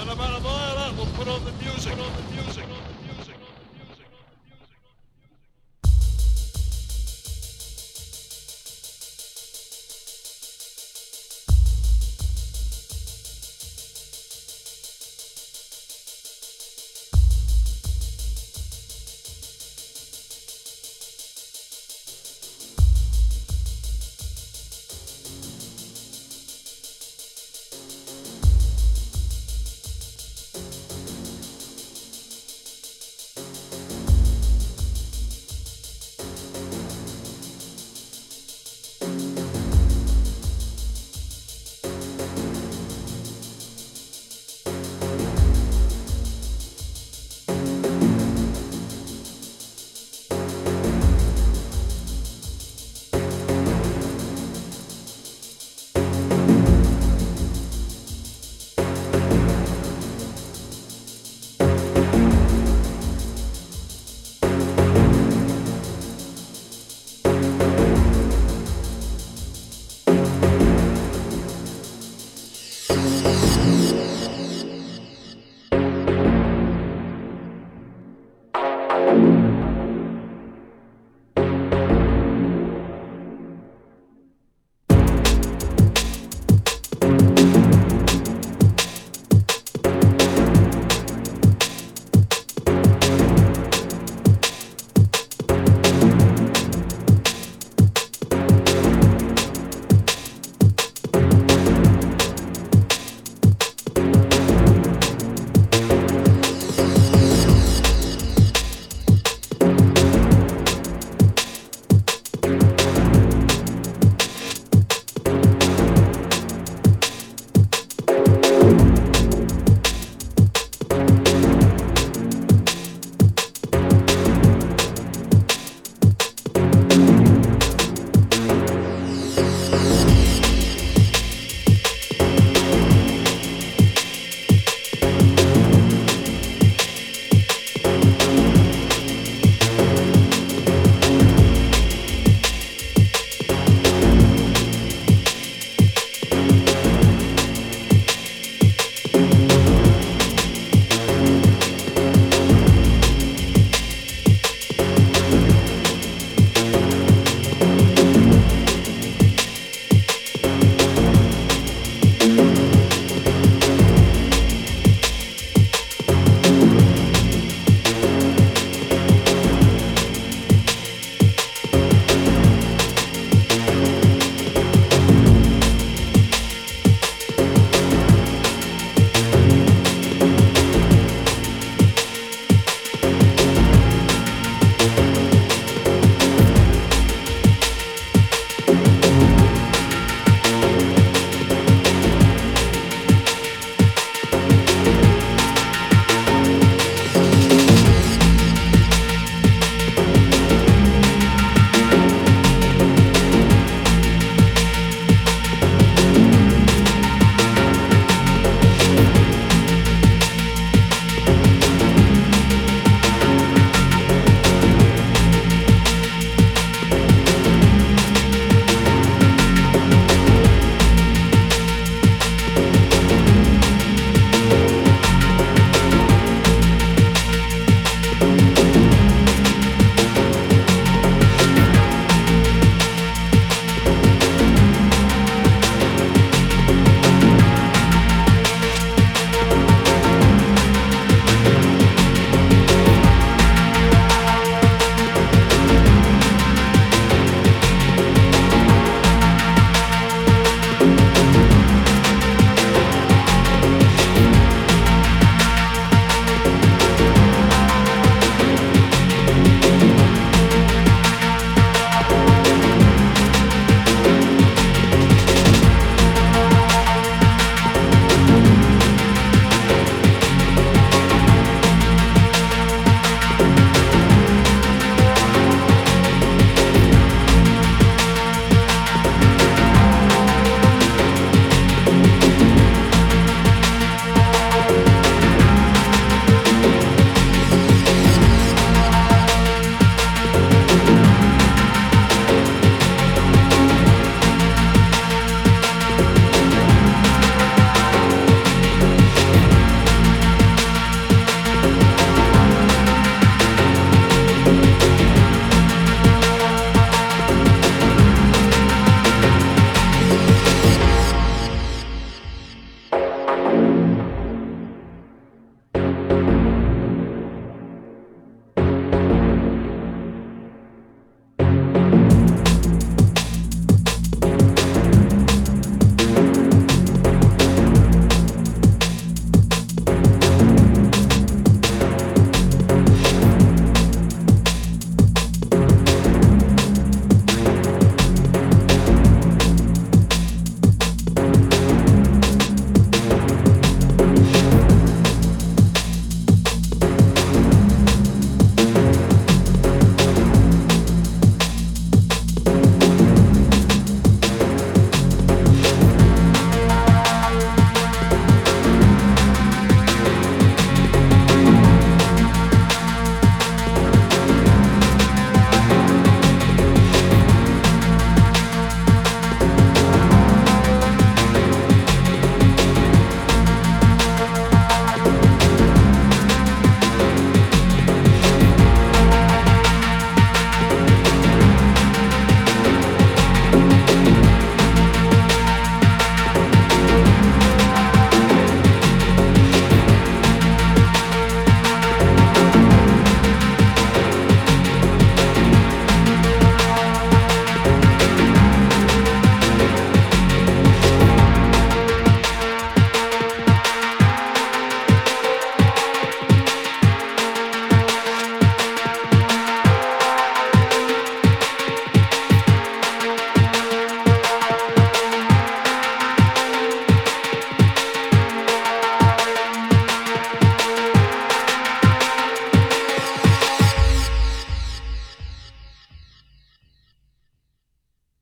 And about a mile that, we'll put on the music, put on the music.